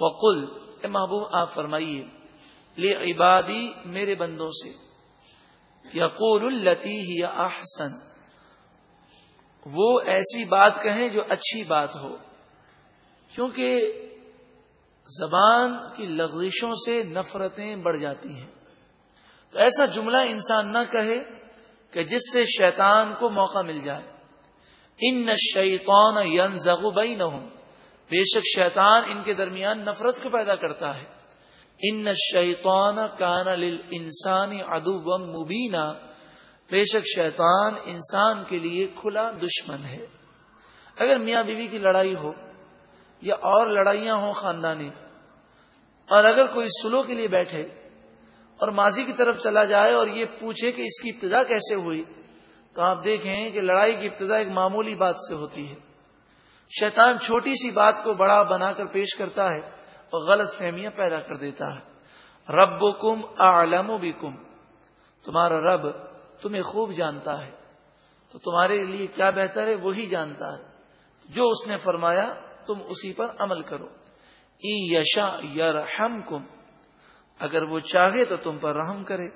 وقل، اے محبوب، آپ فرمائیے، لے عبادی میرے بندوں سے، یقول التی ہی احسن، وہ ایسی بات کہیں جو اچھی بات ہو۔ کیونکہ زبان کی لغزشوں سے نفرتیں بڑھ جاتی ہیں۔ تو ایسا جملہ انسان نہ کہے کہ جس سے شیطان کو موقع مل جائے۔ ان شیطان ین زغ نہ ہوں بے شک شیطان ان کے درمیان نفرت کو پیدا کرتا ہے۔ ان شیطان کان انسانی ادو مبینہ بے شک شیطان انسان کے لیے کھلا دشمن ہے۔ اگر میاں بیوی کی لڑائی ہو یا اور لڑائیاں ہوں خاندانی، اور اگر کوئی سلو کے لیے بیٹھے اور ماضی کی طرف چلا جائے اور یہ پوچھے کہ اس کی ابتدا کیسے ہوئی، تو آپ دیکھیں کہ لڑائی کی ابتدا ایک معمولی بات سے ہوتی ہے۔ شیطان چھوٹی سی بات کو بڑا بنا کر پیش کرتا ہے اور غلط فہمیاں پیدا کر دیتا ہے۔ رب کم آلم بھی کم تمہارا رب تمہیں خوب جانتا ہے۔ تو تمہارے لیے کیا بہتر ہے؟ وہی جانتا ہے۔ جو اس نے فرمایا، تم اسی پر عمل کرو۔ ای یشا یار کم اگر وہ چاہے تو تم پر رحم کرے۔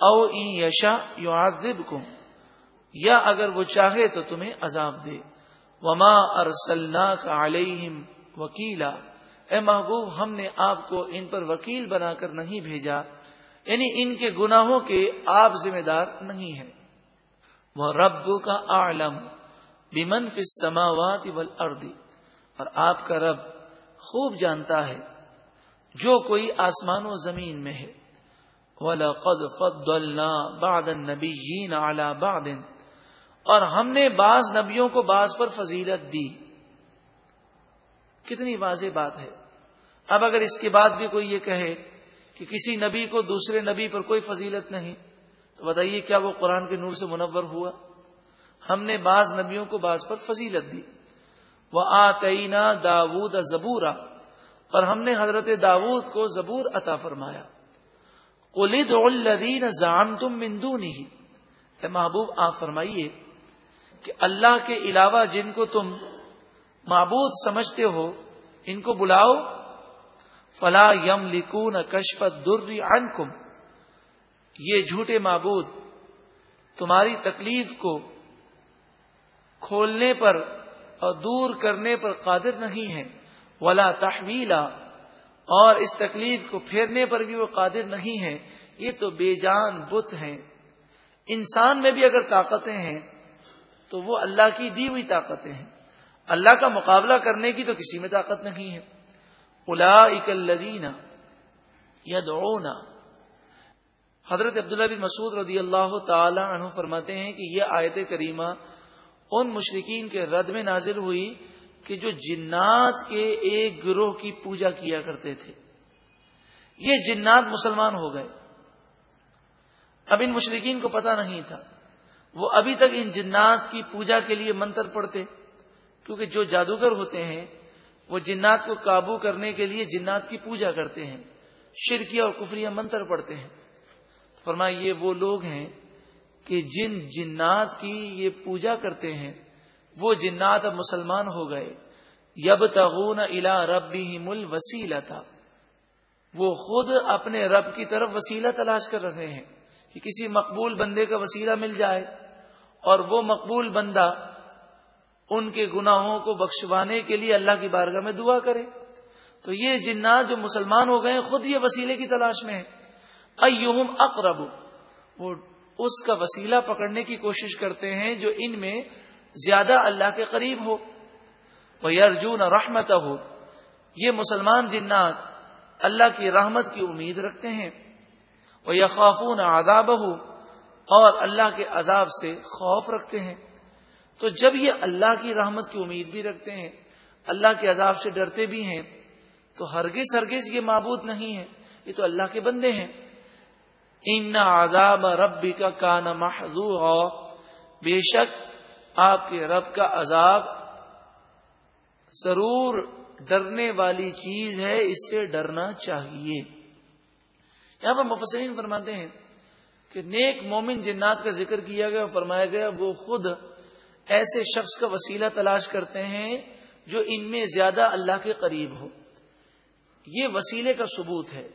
او ای یشا یو کم یا اگر وہ چاہے تو تمہیں عذاب دے۔ وما ارسلنا کا علیہم وکیلا اے محبوب، ہم نے آپ کو ان پر وکیل بنا کر نہیں بھیجا یعنی ان کے گناہوں کے آپ ذمہ دار نہیں ہیں۔ وہ رب کا عالم بمن فی السماوات والارض اور آپ کا رب خوب جانتا ہے، جو کوئی آسمان و زمین میں ہے۔ وَلَقَدْ فَضَّلْنَا بَعْدَ النَّبِيِّينَ عَلَى بَعْدٍ۔ اور ہم نے بعض نبیوں کو بعض پر فضیلت دی۔ کتنی واضح بات ہے۔ اب اگر اس کے بعد بھی کوئی یہ کہے کہ کسی نبی کو دوسرے نبی پر کوئی فضیلت نہیں، تو بتائیے کیا وہ قرآن کے نور سے منور ہوا؟ ہم نے بعض نبیوں کو بعض پر فضیلت دی۔ وہ آتعینہ داود زبورا۔ اور ہم نے حضرت داود کو زبور عطا فرمایا۔ قلد الدین زام تم مندو نہیں محبوب، آپ فرمائیے کہ اللہ کے علاوہ جن کو تم معبود سمجھتے ہو، ان کو بلاؤ۔ فلا یم لکون کشفت در انکم یہ جھوٹے معبود تمہاری تکلیف کو کھولنے پر اور دور کرنے پر قادر نہیں ہے ولا تحویلا اور اس تکلیف کو پھیرنے پر بھی وہ قادر نہیں ہے یہ تو بے جان بت ہیں۔ انسان میں بھی اگر طاقتیں ہیں تو وہ اللہ کی دی ہوئی طاقتیں ہیں۔ اللہ کا مقابلہ کرنے کی تو کسی میں طاقت نہیں ہے۔ الا اکلدین یدعونا حضرت عبداللہ بن مسعود رضی اللہ تعالی عنہ فرماتے ہیں کہ یہ آیت کریمہ ان مشرقین کے رد میں نازل ہوئی کہ جو جنات کے ایک گروہ کی پوجا کیا کرتے تھے۔ یہ جنات مسلمان ہو گئے۔ اب ان مشرقین کو پتا نہیں تھا۔ وہ ابھی تک ان جنات کی پوجا کے لیے منتر پڑھتے کیونکہ جو جادوگر ہوتے ہیں، وہ جنات کو قابو کرنے کے لیے جنات کی پوجا کرتے ہیں۔ شرکیہ اور کفریہ منتر پڑھتے ہیں۔ فرمایا یہ وہ لوگ ہیں کہ جن جنات کی یہ پوجا کرتے ہیں، وہ جنات اب مسلمان ہو گئے۔ یب تغون الا رب مل وسیلہ تھا وہ خود اپنے رب کی طرف وسیلہ تلاش کر رہے ہیں۔ کہ کسی مقبول بندے کا وسیلہ مل جائے اور وہ مقبول بندہ ان کے گناہوں کو بخشوانے کے لیے اللہ کی بارگاہ میں دعا کرے۔ تو یہ جنات جو مسلمان ہو گئے خود یہ وسیلے کی تلاش میں ہے ایہم اقرب، وہ اس کا وسیلہ پکڑنے کی کوشش کرتے ہیں جو ان میں زیادہ اللہ کے قریب ہو۔ وہ ارجون رحمت ہو یہ مسلمان جنات اللہ کی رحمت کی امید رکھتے ہیں۔ وہ یخافون آداب ہو اور اللہ کے عذاب سے خوف رکھتے ہیں۔ تو جب یہ اللہ کی رحمت کی امید بھی رکھتے ہیں، اللہ کے عذاب سے ڈرتے بھی ہیں، تو ہرگز ہرگز یہ معبود نہیں ہے یہ تو اللہ کے بندے ہیں۔ ان عذاب ربی کا کان محضور بے شک آپ کے رب کا عذاب ضرور ڈرنے والی چیز ہے، اس سے ڈرنا چاہیے۔ یہاں پر مفسرین فرماتے ہیں کہ نیک مومن جنات کا ذکر کیا گیا اور فرمایا گیا وہ خود ایسے شخص کا وسیلہ تلاش کرتے ہیں جو ان میں زیادہ اللہ کے قریب ہو۔ یہ وسیلے کا ثبوت ہے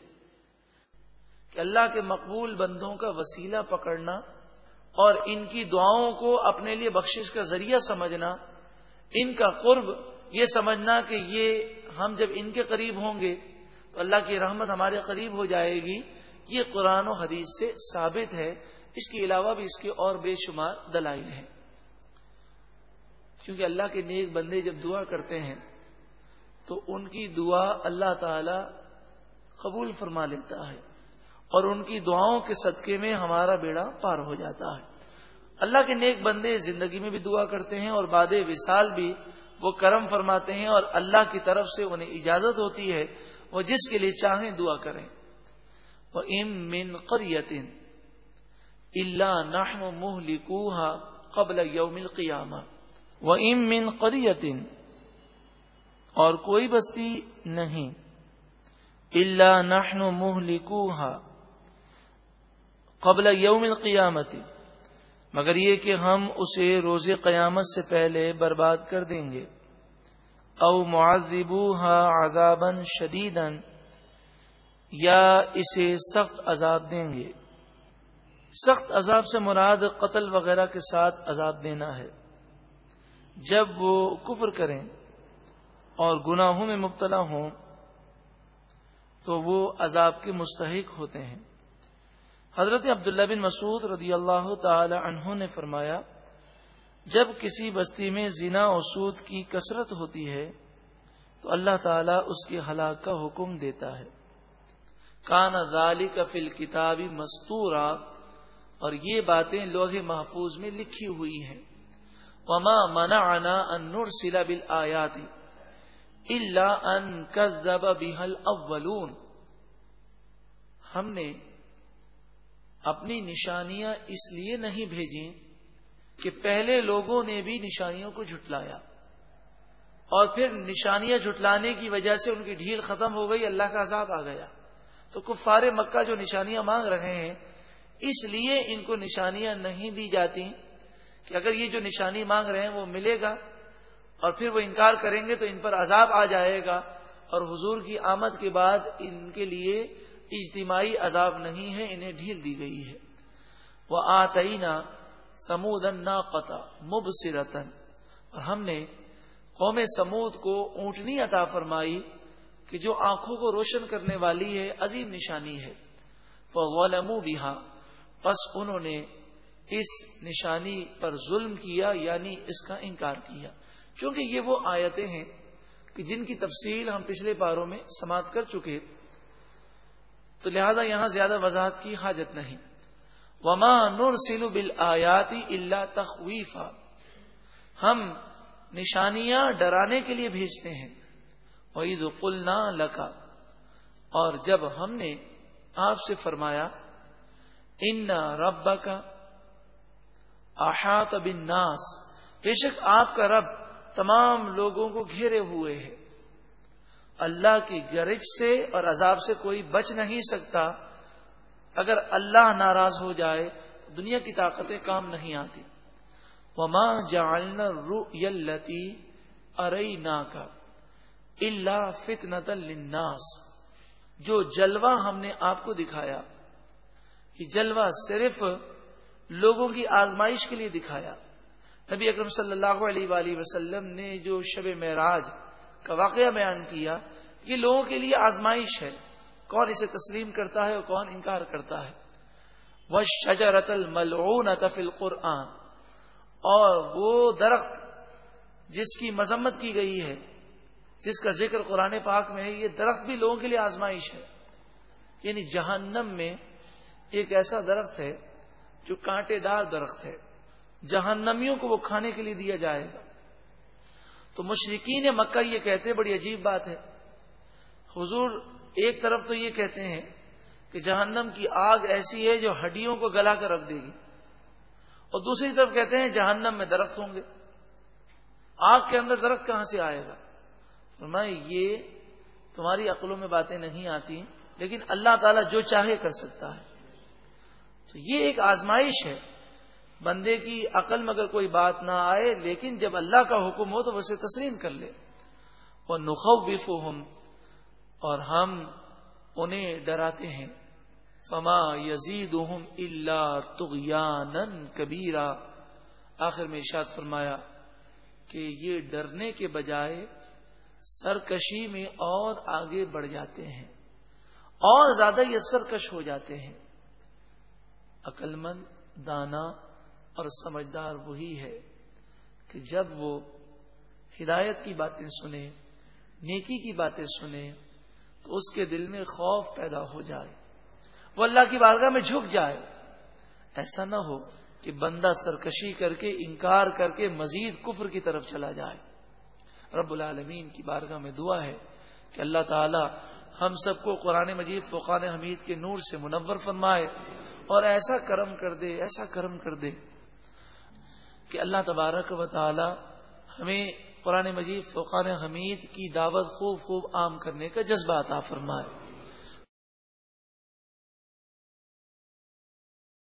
کہ اللہ کے مقبول بندوں کا وسیلہ پکڑنا اور ان کی دعاؤں کو اپنے لیے بخشش کا ذریعہ سمجھنا، ان کا قرب یہ سمجھنا کہ یہ ہم جب ان کے قریب ہوں گے تو اللہ کی رحمت ہمارے قریب ہو جائے گی۔ یہ قرآن و حدیث سے ثابت ہے، اس کے علاوہ بھی اس کے اور بے شمار دلائل ہیں۔ کیونکہ اللہ کے نیک بندے جب دعا کرتے ہیں، تو ان کی دعا اللہ تعالی قبول فرما لیتا ہے اور ان کی دعاؤں کے صدقے میں ہمارا بیڑا پار ہو جاتا ہے۔ اللہ کے نیک بندے زندگی میں بھی دعا کرتے ہیں اور باد وصال بھی وہ کرم فرماتے ہیں اور اللہ کی طرف سے انہیں اجازت ہوتی ہے، وہ جس کے لیے چاہیں دعا کریں۔ وہ ام من قریتن اللہ نحم منہ قبل یوم القیامہ وہ ام من قریتن اور کوئی بستی نہیں اللہ نحن مہلکوہا قبل یوم القیامت مگر یہ کہ ہم اسے روز قیامت سے پہلے برباد کر دیں گے او معذبوہا عذابا شدیدا یا اسے سخت عذاب دیں گے۔ سخت عذاب سے مراد قتل وغیرہ کے ساتھ عذاب دینا ہے۔ جب وہ کفر کریں اور گناہوں میں مبتلا ہوں تو وہ عذاب کے مستحق ہوتے ہیں۔ حضرت عبداللہ بن مسعود رضی اللہ تعالی عنہ نے فرمایا، جب کسی بستی میں زنا و سود کی کثرت ہوتی ہے تو اللہ تعالیٰ اس کے ہلاک کا حکم دیتا ہے۔ کان ذالی کا فل کتابی مستورا، اور یہ باتیں لوہ محفوظ میں لکھی ہوئی ہیں۔ وما منا آنا ان سلا بل آیاتی اللہ ان کذب بحل اولون ہم نے اپنی نشانیاں اس لیے نہیں بھیجیں کہ پہلے لوگوں نے بھی نشانیوں کو جھٹلایا۔ اور پھر نشانیاں جھٹلانے کی وجہ سے ان کی ڈھیل ختم ہو گئی، اللہ کا عذاب آ گیا۔ تو کفار مکہ جو نشانیاں مانگ رہے ہیں، اس لیے ان کو نشانیاں نہیں دی جاتی کہ اگر یہ جو نشانی مانگ رہے ہیں وہ ملے گا اور پھر وہ انکار کریں گے تو ان پر عذاب آ جائے گا اور حضور کی آمد کے بعد ان کے لیے اجتماعی عذاب نہیں ہے، انہیں ڈھیل دی گئی ہے۔ وہ آتئینہ سمودن نا قطع مب اور ہم نے قوم سمود کو اونٹنی عطا فرمائی کہ جو آنکھوں کو روشن کرنے والی ہے، عظیم نشانی ہے۔ فغولمو بہا پس انہوں نے اس نشانی پر ظلم کیا یعنی اس کا انکار کیا۔ چونکہ یہ وہ آیتیں ہیں کہ جن کی تفصیل ہم پچھلے پاروں میں سماعت کر چکے، تو لہذا یہاں زیادہ وضاحت کی حاجت نہیں۔ وما نور سلو بل آیاتی اللہ تخویفہ ہم نشانیاں ڈرانے کے لیے بھیجتے ہیں۔ وعید قلنا لکا اور جب ہم نے آپ سے فرمایا ان رب کا احاط بن ناس بے شک آپ کا رب تمام لوگوں کو گھیرے ہوئے ہے۔ اللہ کی گرج سے اور عذاب سے کوئی بچ نہیں سکتا۔ اگر اللہ ناراض ہو جائے تو دنیا کی طاقتیں کام نہیں آتی۔ وما جعلنا الرؤیلتی ارئی کا اللہ فتنت للناس۔ جو جلوہ ہم نے آپ کو دکھایا یہ جلوہ صرف لوگوں کی آزمائش کے لیے دکھایا۔ نبی اکرم صلی اللہ علیہ وآلہ وسلم نے جو شب معراج کا واقعہ بیان کیا، یہ لوگوں کے لیے آزمائش ہے۔ کون اسے تسلیم کرتا ہے اور کون انکار کرتا ہے۔ وہ شجرت الملعون تفل قرآن اور وہ درخت جس کی مذمت کی گئی ہے جس کا ذکر قرآن پاک میں ہے، یہ درخت بھی لوگوں کے لیے آزمائش ہے۔ یعنی جہنم میں ایک ایسا درخت ہے جو کانٹے دار درخت ہے۔ جہنمیوں کو وہ کھانے کے لیے دیا جائے گا۔ تو مشرقین مکہ یہ کہتے بڑی عجیب بات ہے۔ حضور ایک طرف تو یہ کہتے ہیں کہ جہنم کی آگ ایسی ہے جو ہڈیوں کو گلا کر رکھ دے گی۔ اور دوسری طرف کہتے ہیں، جہنم میں درخت ہوں گے۔ آگ کے اندر درخت کہاں سے آئے گا؟ فرمائے، یہ تمہاری عقلوں میں باتیں نہیں آتی، لیکن اللہ تعالیٰ جو چاہے کر سکتا ہے۔ تو یہ ایک آزمائش ہے۔ بندے کی عقل میں اگر کوئی بات نہ آئے، لیکن جب اللہ کا حکم ہو تو اسے تسلیم کر لے۔ اور نخو اور ہم انہیں ڈراتے ہیں۔ فما یزید اللہ تغیانن کبیرا آخر میں ارشاد فرمایا کہ یہ ڈرنے کے بجائے سرکشی میں اور آگے بڑھ جاتے ہیں اور زیادہ یہ سرکش ہو جاتے ہیں عقل مند دانا اور سمجھدار وہی ہے کہ جب وہ ہدایت کی باتیں سنے نیکی کی باتیں سنے تو اس کے دل میں خوف پیدا ہو جائے، وہ اللہ کی بارگاہ میں جھک جائے۔ ایسا نہ ہو کہ بندہ سرکشی کر کے، انکار کر کے مزید کفر کی طرف چلا جائے۔ رب العالمین کی بارگاہ میں دعا ہے کہ اللہ تعالی ہم سب کو قرآن مجید فقان حمید کے نور سے منور فرمائے اور ایسا کرم کر دے، ایسا کرم کر دے کہ اللہ تبارک و تعالی ہمیں قرآن مجید فقان حمید کی دعوت خوب خوب عام کرنے کا جذبہ عطا فرمائے۔